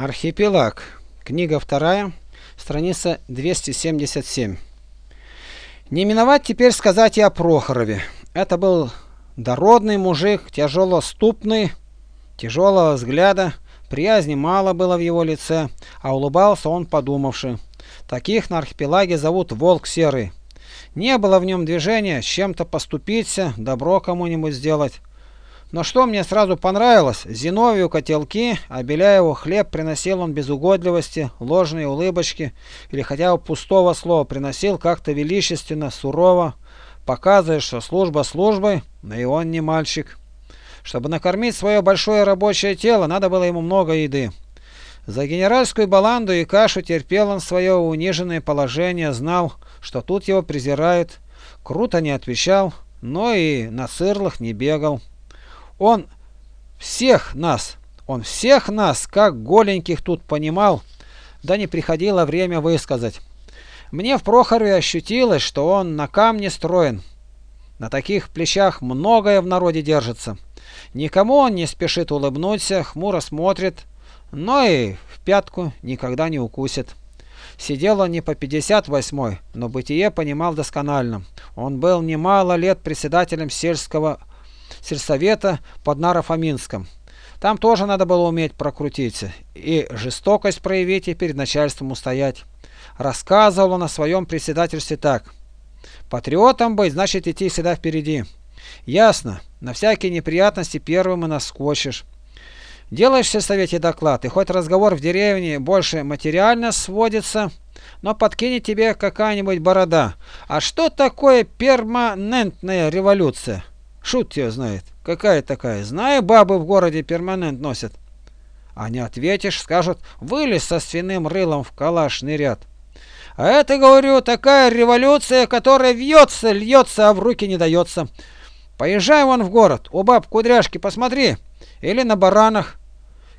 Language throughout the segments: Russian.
Архипелаг. Книга вторая, страница 277. Не миновать теперь сказать и о Прохорове. Это был дородный мужик, тяжелоступный, тяжелого взгляда, приязни мало было в его лице, а улыбался он подумавши. Таких на архипелаге зовут Волк Серый. Не было в нем движения чем-то поступиться, добро кому-нибудь сделать. Но что мне сразу понравилось, Зиновию котелки, а Беляеву хлеб приносил он без угодливости, ложные улыбочки или хотя бы пустого слова приносил как-то величественно, сурово, показывая, что служба службой, но и он не мальчик. Чтобы накормить свое большое рабочее тело, надо было ему много еды. За генеральскую баланду и кашу терпел он свое униженное положение, знал, что тут его презирают, круто не отвечал, но и на сырлах не бегал. Он всех нас, он всех нас, как голеньких тут понимал, да не приходило время высказать. Мне в Прохорове ощутилось, что он на камне строен. На таких плечах многое в народе держится. Никому он не спешит улыбнуться, хмуро смотрит, но и в пятку никогда не укусит. Сидел он не по 58-й, но бытие понимал досконально. Он был немало лет председателем сельского сельсовета под Нарофоминском. Там тоже надо было уметь прокрутиться и жестокость проявить и перед начальством устоять. Рассказывал он о своем председательстве так. Патриотом быть, значит идти всегда впереди. Ясно, на всякие неприятности первым и наскочишь. Делаешь в сельсовете доклад, и хоть разговор в деревне больше материально сводится, но подкинет тебе какая-нибудь борода. А что такое перманентная революция? Шут тебя знает. Какая такая? Знаю, бабы в городе перманент носят. А не ответишь, скажут, вылез со свиным рылом в калашный ряд. А это, говорю, такая революция, которая вьется, льется, а в руки не дается. Поезжай вон в город, у баб кудряшки посмотри, или на баранах.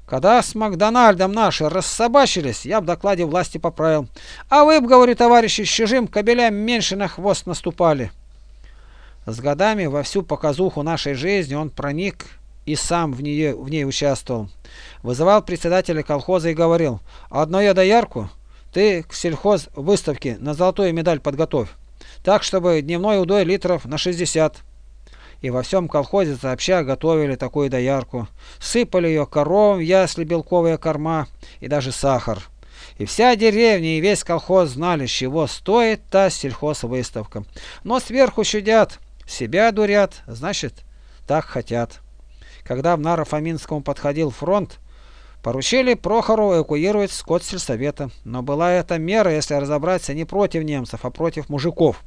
Когда с Макдональдом наши рассобачились, я в докладе власти поправил. А вы б, говорю, товарищи, с чужим кобелям меньше на хвост наступали. С годами во всю показуху нашей жизни он проник и сам в, нее, в ней участвовал. Вызывал председателя колхоза и говорил, «Одну я доярку, ты к сельхоз выставке на золотую медаль подготовь, так, чтобы дневной удой литров на 60». И во всем колхозе сообща готовили такую доярку. Сыпали ее коровам ясли белковые корма и даже сахар. И вся деревня и весь колхоз знали, чего стоит та сельхозвыставка. Но сверху щадят, себя дурят, значит, так хотят. Когда в Наро-Фоминском подходил фронт, поручили Прохору эвакуировать скот сельсовета. Но была эта мера, если разобраться, не против немцев, а против мужиков.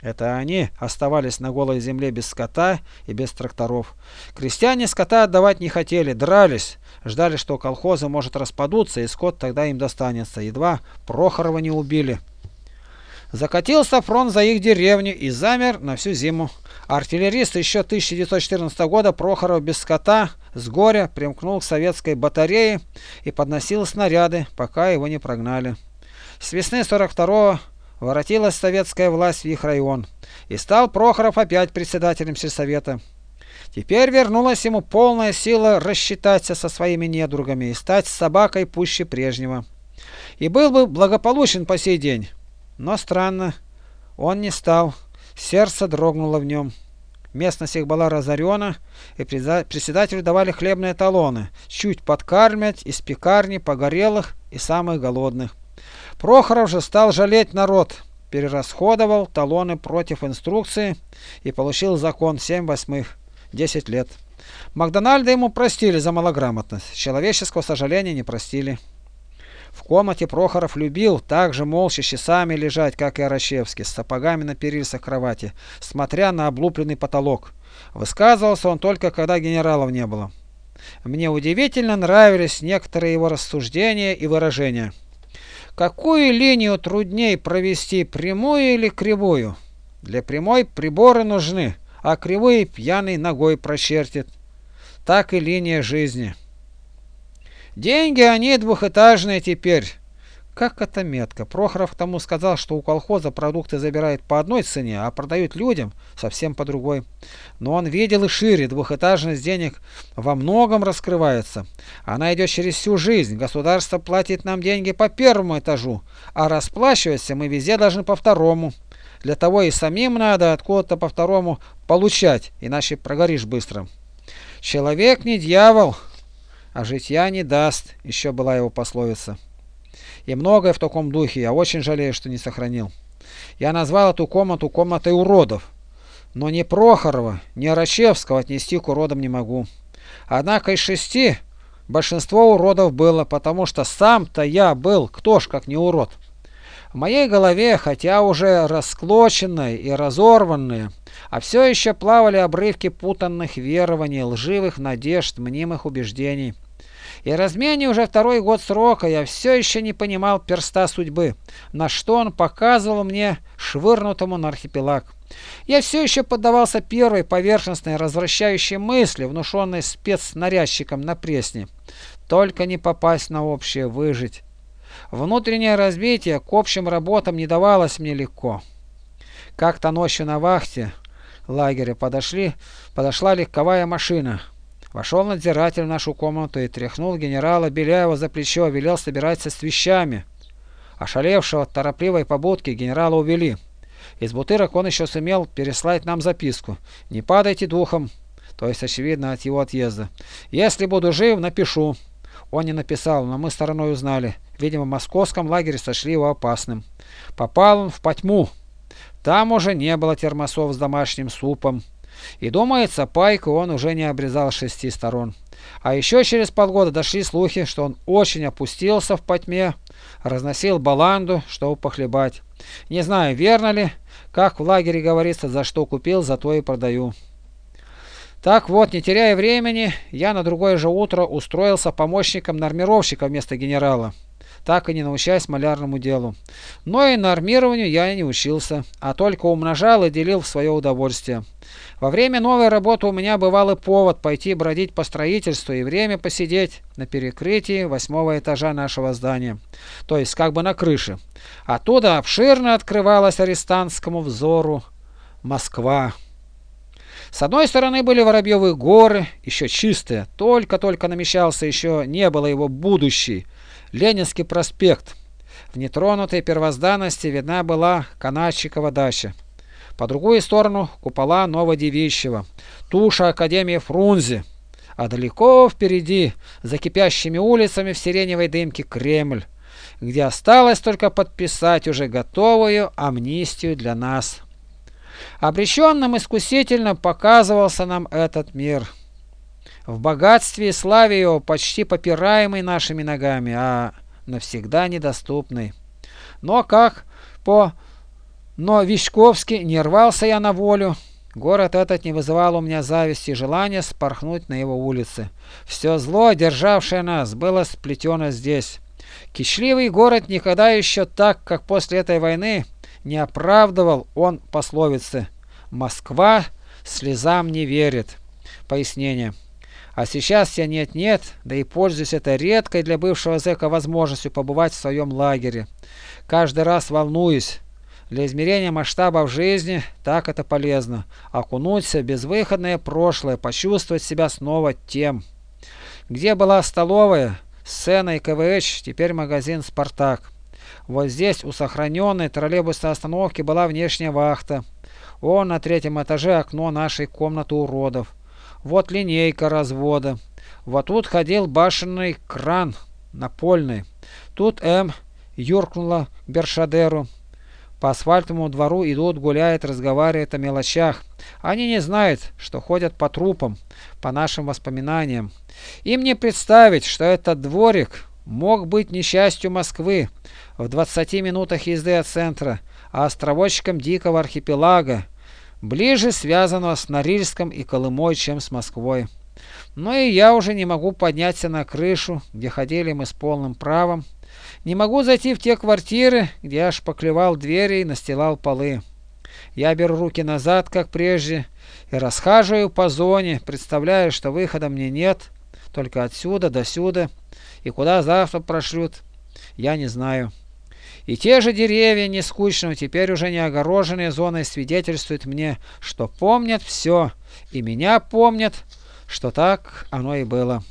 Это они оставались на голой земле без скота и без тракторов. Крестьяне скота отдавать не хотели, дрались, ждали, что колхозы может распадутся, и скот тогда им достанется. Едва Прохорова не убили. Закатился фронт за их деревню и замер на всю зиму. Артиллерист еще 1914 года Прохоров без скота с горя примкнул к советской батарее и подносил снаряды, пока его не прогнали. С весны 42-го воротилась советская власть в их район, и стал Прохоров опять председателем сельсовета. Теперь вернулась ему полная сила рассчитаться со своими недругами и стать собакой пуще прежнего. И был бы благополучен по сей день. Но странно, он не стал, сердце дрогнуло в нем. Местность их была разорена, и председателю давали хлебные талоны, чуть подкармливать из пекарни погорелых и самых голодных. Прохоров же стал жалеть народ, перерасходовал талоны против инструкции и получил закон 7 восьмых, 10 лет. Макдональда ему простили за малограмотность, человеческого сожаления не простили. В комнате Прохоров любил так же молча часами лежать, как и Арачевский, с сапогами на перильцах кровати, смотря на облупленный потолок. Высказывался он только, когда генералов не было. Мне удивительно нравились некоторые его рассуждения и выражения. Какую линию трудней провести, прямую или кривую? Для прямой приборы нужны, а кривые пьяный ногой прочертит. Так и линия жизни. Деньги они двухэтажные теперь. Как это метко. Прохоров тому сказал, что у колхоза продукты забирают по одной цене, а продают людям совсем по другой. Но он видел и шире, двухэтажность денег во многом раскрывается. Она идет через всю жизнь. Государство платит нам деньги по первому этажу, а расплачиваться мы везде должны по второму. Для того и самим надо откуда-то по второму получать, иначе прогоришь быстро. Человек не дьявол, а житья не даст, еще была его пословица. И многое в таком духе я очень жалею, что не сохранил. Я назвал эту комнату комнатой уродов. Но ни Прохорова, ни Рачевского отнести к уродам не могу. Однако из шести большинство уродов было, потому что сам-то я был, кто ж как не урод. В моей голове, хотя уже расклоченные и разорванные, а все еще плавали обрывки путанных верований, лживых надежд, мнимых убеждений. И размене уже второй год срока я все еще не понимал перста судьбы, на что он показывал мне швырнутому на архипелаг. Я все еще поддавался первой поверхностной развращающей мысли, внушенной спецснарядчиком на Пресне. Только не попасть на общее, выжить. Внутреннее разбитие к общим работам не давалось мне легко. Как-то ночью на вахте лагеря подошли, подошла легковая машина. Вошел надзиратель в нашу комнату и тряхнул генерала Беляева за плечо, велел собираться с вещами. Ошалевшего от торопливой побудки генерала увели. Из бутырок он еще сумел переслать нам записку. «Не падайте духом», то есть, очевидно, от его отъезда. «Если буду жив, напишу». Он не написал, но мы стороной узнали. Видимо, в московском лагере сочли его опасным. Попал он в потьму. Там уже не было термосов с домашним супом. И думается, пайку он уже не обрезал с шести сторон. А еще через полгода дошли слухи, что он очень опустился в потьме, разносил баланду, чтобы похлебать. Не знаю, верно ли, как в лагере говорится, за что купил, за то и продаю. Так вот, не теряя времени, я на другое же утро устроился помощником нормировщика вместо генерала так и не научаясь малярному делу. Но и нормированию я не учился, а только умножал и делил в свое удовольствие. Во время новой работы у меня бывал и повод пойти бродить по строительству и время посидеть на перекрытии восьмого этажа нашего здания, то есть как бы на крыше. Оттуда обширно открывалась арестантскому взору Москва. С одной стороны были Воробьевы горы, еще чистые, только-только намечался, еще не было его будущий, Ленинский проспект. В нетронутой первозданности видна была Канадчикова дача. По другую сторону купола Новодевичьего, туша Академии Фрунзе. А далеко впереди, за кипящими улицами в сиреневой дымке, Кремль, где осталось только подписать уже готовую амнистию для нас. Обреченным искусительно показывался нам этот мир в богатстве и славе его почти попираемый нашими ногами, а навсегда недоступный. Но как по но Вишковски не рвался я на волю. Город этот не вызывал у меня зависти и желания спорхнуть на его улицы. Все зло, державшее нас, было сплетено здесь. Кичливый город никогда еще так, как после этой войны, не оправдывал он пословицы «Москва слезам не верит». Пояснение. А сейчас я нет-нет, да и пользуюсь этой редкой для бывшего зэка возможностью побывать в своем лагере. Каждый раз волнуюсь. Для измерения масштабов жизни так это полезно. Окунуться в безвыходное прошлое, почувствовать себя снова тем. Где была столовая, сцена и КВЧ, теперь магазин «Спартак». Вот здесь у сохраненной троллейбусной остановки была внешняя вахта. Вон на третьем этаже окно нашей комнаты уродов. Вот линейка развода. Вот тут ходил башенный кран напольный. Тут М юркнула Бершадеру. По асфальтовому двору идут, гуляют, разговаривают о мелочах. Они не знают, что ходят по трупам, по нашим воспоминаниям. Им не представить, что этот дворик мог быть несчастью Москвы в 20 минутах езды от центра, а островочком дикого архипелага, ближе связанного с Норильском и Колымой, чем с Москвой. Но и я уже не могу подняться на крышу, где ходили мы с полным правом. Не могу зайти в те квартиры, где я шпаклевал двери и настилал полы. Я беру руки назад, как прежде, и расхаживаю по зоне, представляя, что выхода мне нет, только отсюда до сюда, и куда завтра прошлют, я не знаю. И те же деревья нескучного, теперь уже не огороженные зоной, свидетельствуют мне, что помнят все, и меня помнят, что так оно и было.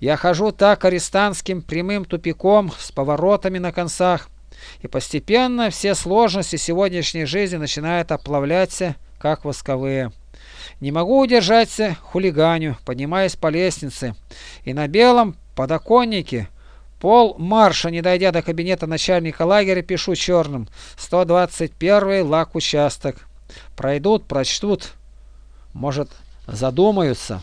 Я хожу так арестантским прямым тупиком с поворотами на концах, и постепенно все сложности сегодняшней жизни начинают оплавляться, как восковые. Не могу удержаться, хулиганю, поднимаясь по лестнице, и на белом подоконнике Пол марша, не дойдя до кабинета начальника лагеря, пишу черным. 121 лак участок. Пройдут, прочтут. Может, задумаются.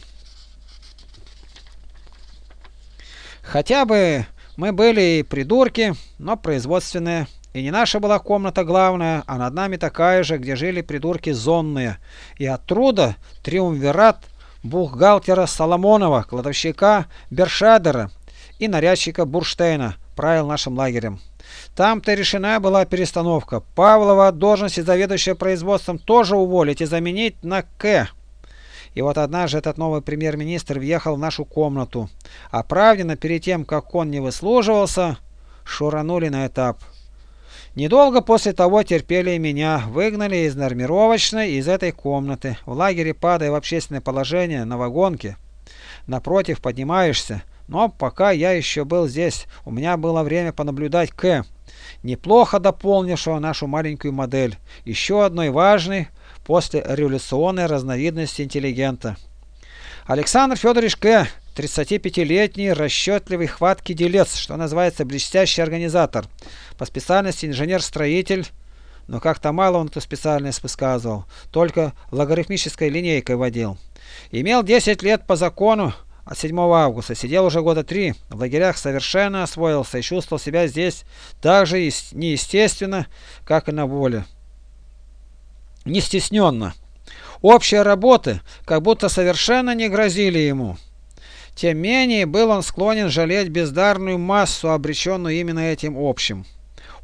Хотя бы мы были и придурки, но производственные. И не наша была комната главная, а над нами такая же, где жили придурки зонные. И оттуда триумвират бухгалтера Соломонова, кладовщика Бершадера и нарядчика Бурштейна правил нашим лагерем. Там-то решена была перестановка. Павлова от должности заведующего производством тоже уволить и заменить на К. И вот однажды этот новый премьер-министр въехал в нашу комнату. А Правдина перед тем, как он не выслуживался, шуранули на этап. Недолго после того терпели меня, выгнали из нормировочной из этой комнаты. В лагере, падая в общественное положение на вагонке, напротив поднимаешься, но пока я еще был здесь, у меня было время понаблюдать К, неплохо дополнившего нашу маленькую модель, еще одной важной после революционной разновидности интеллигента. Александр Федорович К. 35-летний, расчетливый, хваткий делец, что называется блестящий организатор. По специальности инженер-строитель, но как-то мало он эту специальность высказывал, только логарифмической линейкой водил. Имел 10 лет по закону, от 7 августа. Сидел уже года три, в лагерях совершенно освоился и чувствовал себя здесь так же неестественно, как и на воле. Не стесненно. Общие работы как будто совершенно не грозили ему. Тем менее был он склонен жалеть бездарную массу, обреченную именно этим общим.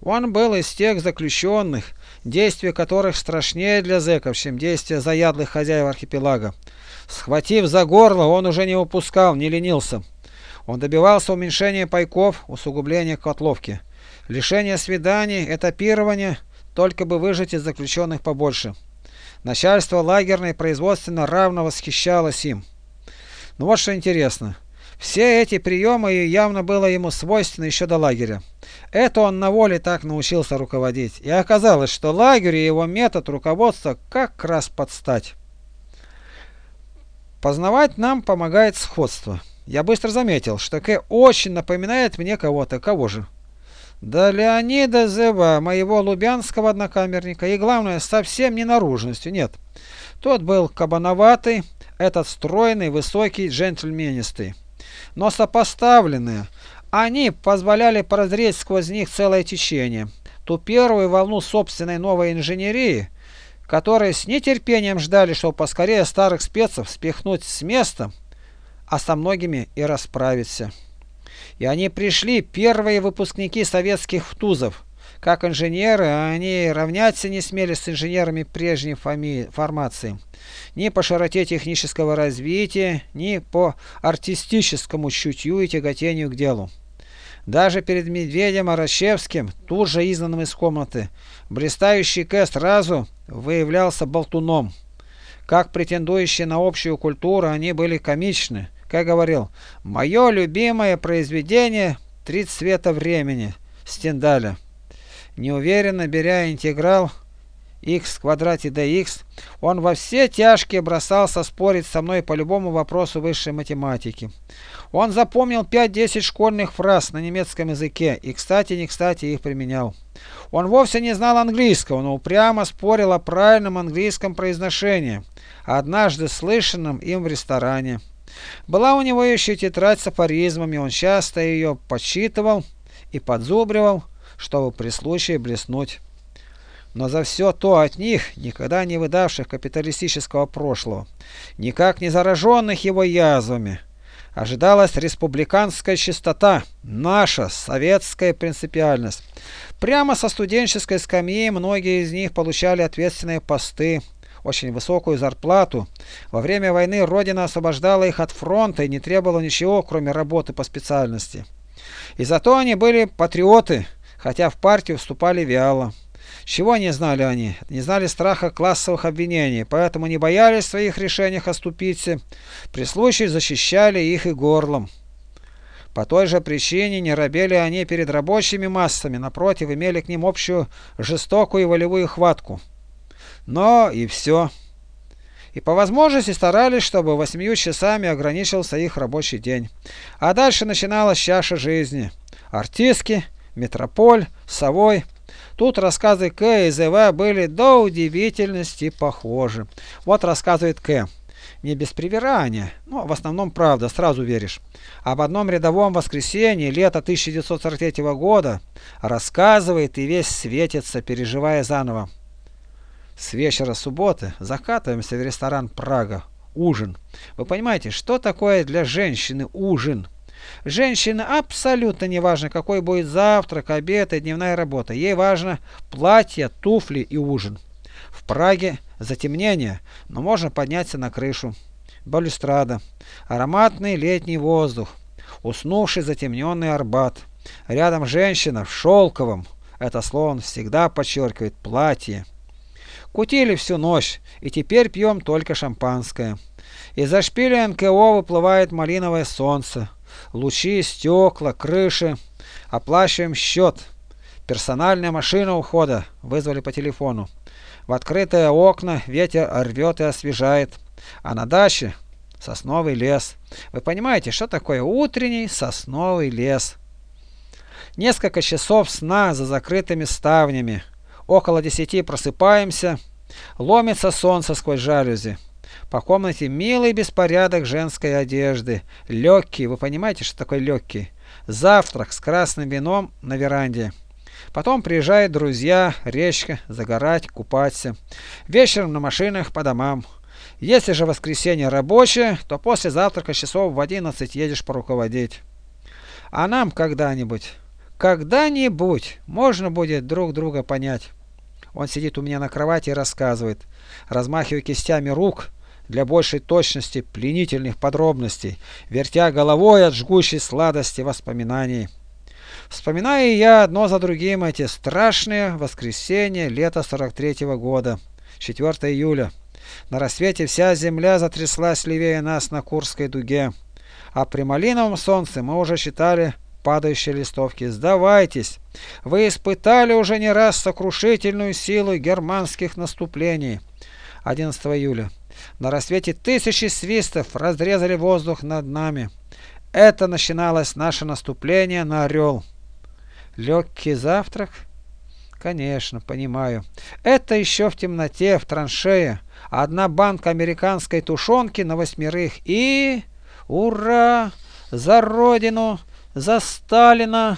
Он был из тех заключенных, действия которых страшнее для зэков, чем действия заядлых хозяев архипелага. Схватив за горло, он уже не упускал, не ленился. Он добивался уменьшения пайков, усугубления котловки. Лишение свиданий, этапирование, только бы выжить из заключенных побольше. Начальство лагерной производственно равно восхищалось им. Ну вот что интересно. Все эти приемы явно было ему свойственно еще до лагеря. Это он на воле так научился руководить. И оказалось, что лагерь и его метод руководства как раз подстать. Познавать нам помогает сходство. Я быстро заметил, что К очень напоминает мне кого-то. Кого же? Да Леонида Зева, моего лубянского однокамерника, и главное, совсем не наружностью, нет. Тот был кабановатый, этот стройный, высокий, джентльменистый. Но сопоставленные, они позволяли прозреть сквозь них целое течение. Ту первую волну собственной новой инженерии, которые с нетерпением ждали, чтобы поскорее старых спецов спихнуть с места, а со многими и расправиться. И они пришли, первые выпускники советских ВТУЗов. Как инженеры, они равняться не смели с инженерами прежней формации. Ни по широте технического развития, ни по артистическому чутью и тяготению к делу. Даже перед Медведем Аращевским, тут же изгнанным из комнаты, блистающий К сразу выявлялся болтуном. Как претендующие на общую культуру, они были комичны. Как говорил, мое любимое произведение «Три цвета времени» Стендаля. Неуверенно беря интеграл x в квадрате dx, он во все тяжкие бросался спорить со мной по любому вопросу высшей математики. Он запомнил 5-10 школьных фраз на немецком языке и, кстати, не кстати, их применял. Он вовсе не знал английского, но упрямо спорил о правильном английском произношении, однажды слышанном им в ресторане. Была у него еще тетрадь с афоризмами, он часто ее подсчитывал и подзубривал, чтобы при случае блеснуть. Но за все то от них, никогда не выдавших капиталистического прошлого, никак не зараженных его язвами, ожидалась республиканская чистота, наша советская принципиальность. Прямо со студенческой скамьи многие из них получали ответственные посты, очень высокую зарплату. Во время войны Родина освобождала их от фронта и не требовала ничего, кроме работы по специальности. И зато они были патриоты, хотя в партию вступали вяло. Чего не знали они? Не знали страха классовых обвинений, поэтому не боялись в своих решениях оступиться, при случае защищали их и горлом. По той же причине не робели они перед рабочими массами, напротив, имели к ним общую жестокую и волевую хватку. Но и все. И по возможности старались, чтобы восьмью часами ограничился их рабочий день. А дальше начиналась чаша жизни. Артистки, метрополь, совой. Тут рассказы К и ЗВ были до удивительности похожи. Вот рассказывает К не без привирания, но в основном правда, сразу веришь. Об одном рядовом воскресенье лета 1943 года рассказывает и весь светится, переживая заново. С вечера субботы закатываемся в ресторан «Прага». Ужин. Вы понимаете, что такое для женщины ужин? Женщине абсолютно не важно, какой будет завтрак, обед и дневная работа. Ей важно платье, туфли и ужин. В Праге затемнение, но можно подняться на крышу. Балюстрада. Ароматный летний воздух. Уснувший затемненный Арбат. Рядом женщина в шелковом. Это слово он всегда подчеркивает. Платье. Кутили всю ночь, и теперь пьем только шампанское. Из-за шпиля НКО выплывает малиновое солнце. Лучи, стекла, крыши. Оплачиваем счет. Персональная машина ухода. Вызвали по телефону. В открытые окна ветер рвет и освежает. А на даче сосновый лес. Вы понимаете, что такое утренний сосновый лес? Несколько часов сна за закрытыми ставнями. Около десяти просыпаемся. Ломится солнце сквозь жалюзи. По комнате милый беспорядок женской одежды. Легкий, вы понимаете, что такое легкий? Завтрак с красным вином на веранде. Потом приезжают друзья, речка, загорать, купаться. Вечером на машинах по домам. Если же воскресенье рабочее, то после завтрака часов в 11 едешь поруководить. А нам когда-нибудь, когда-нибудь можно будет друг друга понять. Он сидит у меня на кровати и рассказывает, размахивая кистями рук для большей точности пленительных подробностей, вертя головой от жгучей сладости воспоминаний. Вспоминаю я одно за другим эти страшные воскресенья лета 43 -го года, 4 июля. На рассвете вся земля затряслась левее нас на Курской дуге, а при малиновом солнце мы уже считали падающие листовки. Сдавайтесь! Вы испытали уже не раз сокрушительную силу германских наступлений. 11 июля. На рассвете тысячи свистов разрезали воздух над нами. Это начиналось наше наступление на Орел. Легкий завтрак? Конечно, понимаю. Это еще в темноте, в траншее. Одна банка американской тушенки на восьмерых. И... Ура! За Родину! За Сталина!